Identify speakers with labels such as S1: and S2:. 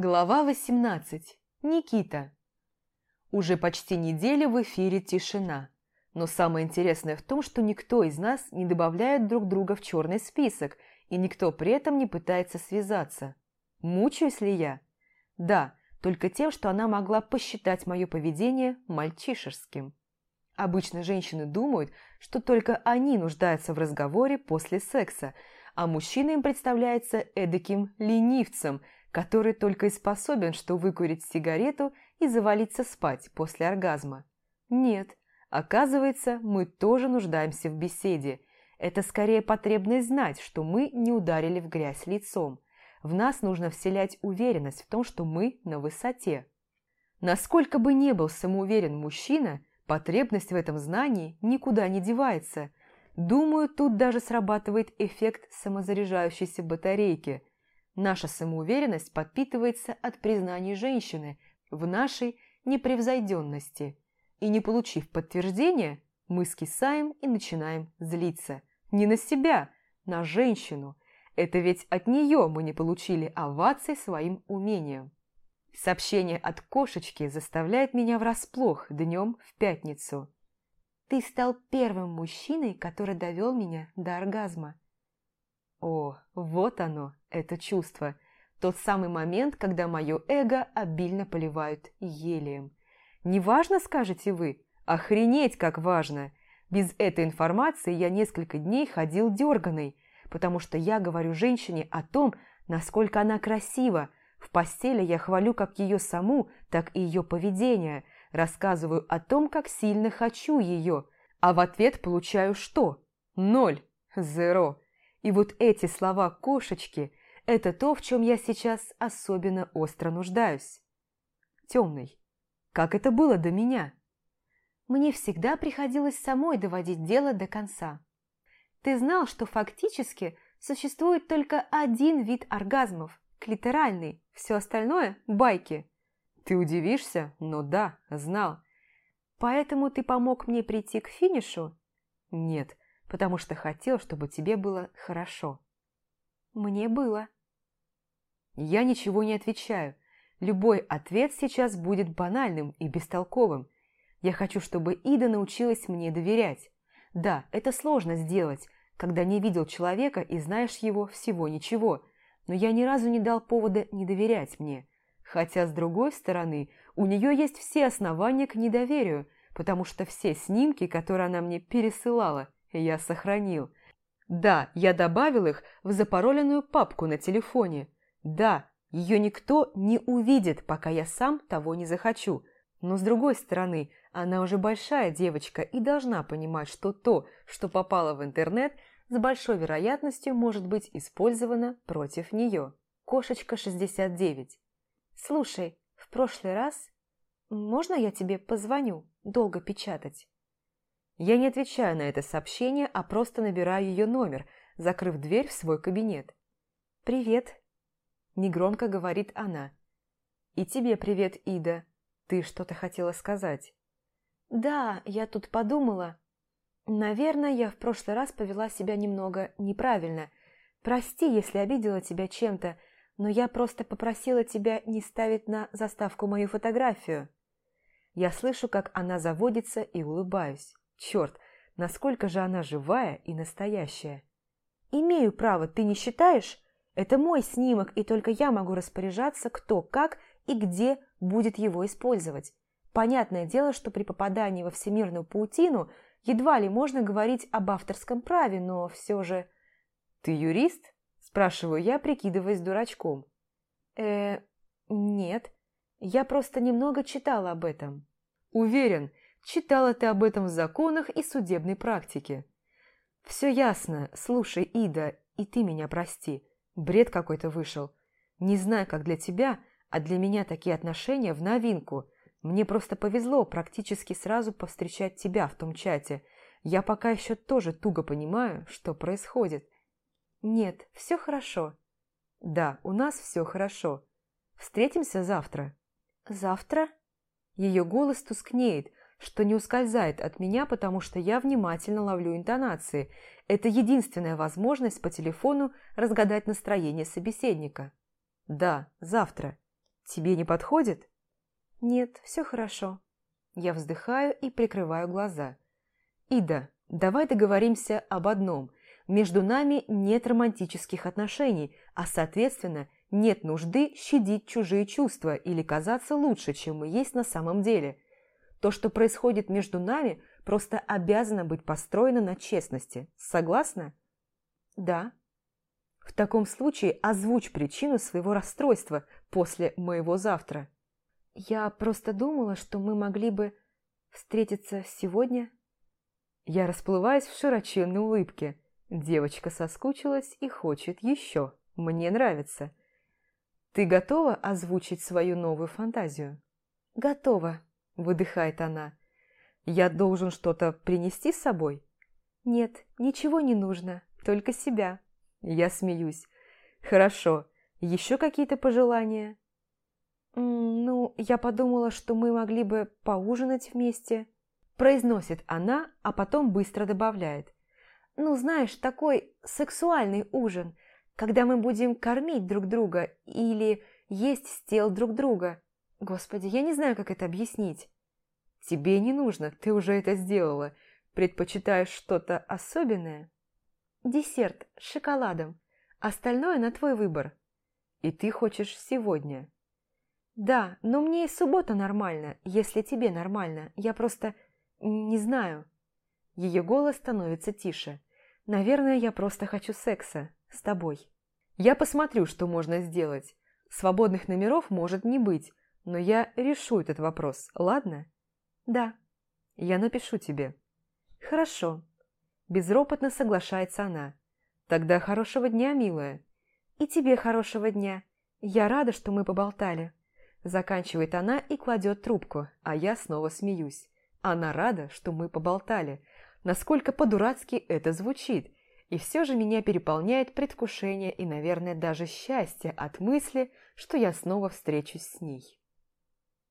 S1: Глава 18. Никита. Уже почти неделя в эфире тишина. Но самое интересное в том, что никто из нас не добавляет друг друга в черный список, и никто при этом не пытается связаться. Мучаюсь ли я? Да, только тем, что она могла посчитать мое поведение мальчишеским. Обычно женщины думают, что только они нуждаются в разговоре после секса, а мужчина им представляется эдаким ленивцем – который только и способен что выкурить сигарету и завалиться спать после оргазма. Нет, оказывается, мы тоже нуждаемся в беседе. Это скорее потребность знать, что мы не ударили в грязь лицом. В нас нужно вселять уверенность в том, что мы на высоте. Насколько бы не был самоуверен мужчина, потребность в этом знании никуда не девается. Думаю, тут даже срабатывает эффект самозаряжающейся батарейки – Наша самоуверенность подпитывается от признаний женщины в нашей непревзойденности. И не получив подтверждения, мы скисаем и начинаем злиться. Не на себя, на женщину. Это ведь от нее мы не получили овации своим умением. Сообщение от кошечки заставляет меня врасплох днем в пятницу. «Ты стал первым мужчиной, который довел меня до оргазма». О, вот оно, это чувство. Тот самый момент, когда мое эго обильно поливают елием. Неважно, скажете вы? Охренеть, как важно! Без этой информации я несколько дней ходил дерганый, потому что я говорю женщине о том, насколько она красива. В постели я хвалю как ее саму, так и ее поведение, рассказываю о том, как сильно хочу ее, а в ответ получаю что? Ноль. Зеро. И вот эти слова кошечки – это то, в чем я сейчас особенно остро нуждаюсь. Темный. Как это было до меня? Мне всегда приходилось самой доводить дело до конца. Ты знал, что фактически существует только один вид оргазмов – клиторальный, все остальное – байки. Ты удивишься, но да, знал. Поэтому ты помог мне прийти к финишу? Нет, потому что хотел, чтобы тебе было хорошо. Мне было. Я ничего не отвечаю. Любой ответ сейчас будет банальным и бестолковым. Я хочу, чтобы Ида научилась мне доверять. Да, это сложно сделать, когда не видел человека и знаешь его всего ничего, но я ни разу не дал повода не доверять мне. Хотя, с другой стороны, у нее есть все основания к недоверию, потому что все снимки, которые она мне пересылала – я сохранил. Да, я добавил их в запароленную папку на телефоне. Да, ее никто не увидит, пока я сам того не захочу. Но с другой стороны, она уже большая девочка и должна понимать, что то, что попало в интернет, с большой вероятностью может быть использовано против нее. Кошечка 69. Слушай, в прошлый раз... Можно я тебе позвоню? Долго печатать? Я не отвечаю на это сообщение, а просто набираю ее номер, закрыв дверь в свой кабинет. «Привет», – негромко говорит она. «И тебе привет, Ида. Ты что-то хотела сказать?» «Да, я тут подумала. Наверное, я в прошлый раз повела себя немного неправильно. Прости, если обидела тебя чем-то, но я просто попросила тебя не ставить на заставку мою фотографию». Я слышу, как она заводится и улыбаюсь. Черт, насколько же она живая и настоящая. Имею право, ты не считаешь? Это мой снимок, и только я могу распоряжаться, кто, как и где будет его использовать. Понятное дело, что при попадании во всемирную паутину едва ли можно говорить об авторском праве, но все же... «Ты юрист?» – спрашиваю я, прикидываясь дурачком. э нет. Я просто немного читала об этом». «Уверен, Читала ты об этом в законах и судебной практике. Все ясно. Слушай, Ида, и ты меня прости. Бред какой-то вышел. Не знаю, как для тебя, а для меня такие отношения в новинку. Мне просто повезло практически сразу повстречать тебя в том чате. Я пока еще тоже туго понимаю, что происходит. Нет, все хорошо. Да, у нас все хорошо. Встретимся завтра. Завтра? Ее голос тускнеет, что не ускользает от меня, потому что я внимательно ловлю интонации. Это единственная возможность по телефону разгадать настроение собеседника. Да, завтра. Тебе не подходит? Нет, все хорошо. Я вздыхаю и прикрываю глаза. Ида, давай договоримся об одном. Между нами нет романтических отношений, а, соответственно, нет нужды щадить чужие чувства или казаться лучше, чем мы есть на самом деле. То, что происходит между нами, просто обязано быть построено на честности. Согласна? Да. В таком случае озвучь причину своего расстройства после моего завтра. Я просто думала, что мы могли бы встретиться сегодня. Я расплываюсь в широченной улыбке. Девочка соскучилась и хочет еще. Мне нравится. Ты готова озвучить свою новую фантазию? Готова, выдыхает она. Я должен что-то принести с собой? Нет, ничего не нужно, только себя. Я смеюсь. Хорошо. Еще какие-то пожелания? «Ну, я подумала, что мы могли бы поужинать вместе», произносит она, а потом быстро добавляет. «Ну, знаешь, такой сексуальный ужин, когда мы будем кормить друг друга или есть с тел друг друга. Господи, я не знаю, как это объяснить». «Тебе не нужно, ты уже это сделала. Предпочитаешь что-то особенное?» «Десерт с шоколадом. Остальное на твой выбор». «И ты хочешь сегодня?» «Да, но мне и суббота нормально, если тебе нормально. Я просто не знаю». Ее голос становится тише. «Наверное, я просто хочу секса с тобой». «Я посмотрю, что можно сделать. Свободных номеров может не быть, но я решу этот вопрос, ладно?» «Да». «Я напишу тебе». «Хорошо». Безропотно соглашается она. «Тогда хорошего дня, милая». «И тебе хорошего дня. Я рада, что мы поболтали». Заканчивает она и кладет трубку, а я снова смеюсь. Она рада, что мы поболтали. Насколько по-дурацки это звучит. И все же меня переполняет предвкушение и, наверное, даже счастье от мысли, что я снова встречусь с ней.